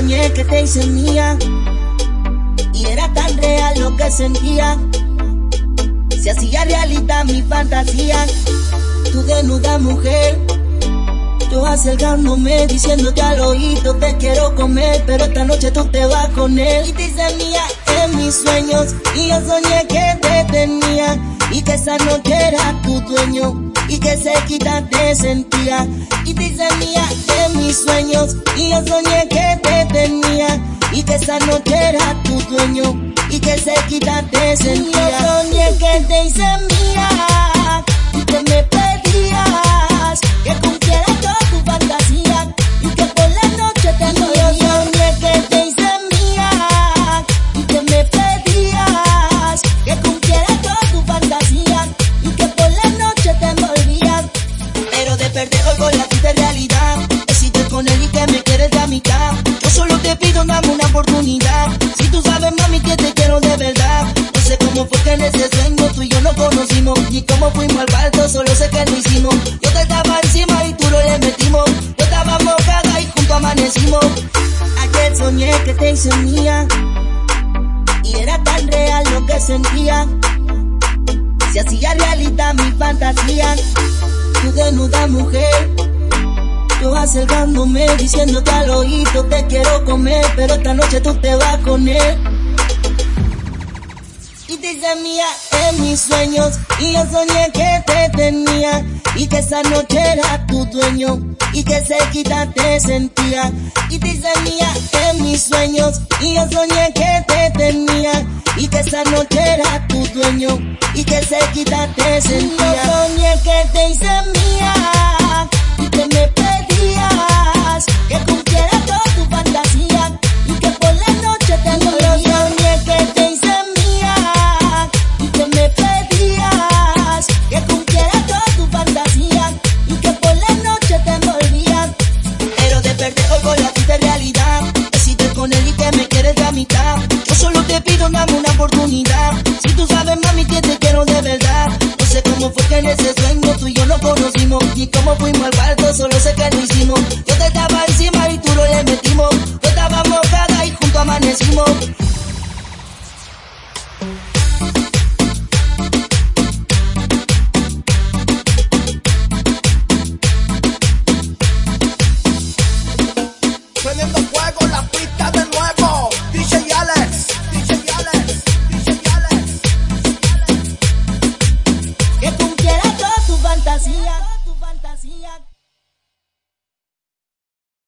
que te hice mía y era tan real lo que sentía. Se hacía realidad mi fantasía. Tu desnuda mujer, tú acercándome diciéndote al oído te quiero comer, pero esta noche tú te vas con él. Y dice mía en mis sueños y yo soñé que te tenía y que esa noche era tu dueño y que se quita te sentía. Y dice mía en mis sueños y yo soñé que te tenía y que esa noche era tu dueño y que se quita te sentía. Yo soñé que te hice mía pido dame una oportunidad. Si tú sabes mami que te quiero de verdad. No sé cómo fue que en ese sueño tú y yo nos conocimos. Ni cómo fuimos al balto, solo sé que lo hicimos. Yo te estaba encima y tú lo le metimos. Yo estaba mojada y junto amanecimos. Ayer soñé que te hice mía. Y era tan real lo que sentía. Se hacía realidad mi fantasía. Tu desnuda mujer. Yo acercándome diciéndote al oído te quiero comer, pero esta noche tú te vas con él. Y dice mía en mis sueños y yo soñé que te tenía y que esa noche era tu dueño y que cerquita te sentía. Y dice mía en mis sueños y yo soñé que te tenía y que esa noche era tu dueño y que cerquita te sentía. En ese sueño tú y yo nos conocimos. Ni cómo fuimos al balto, solo sé que lo hicimos. Yo te estaba encima y tú lo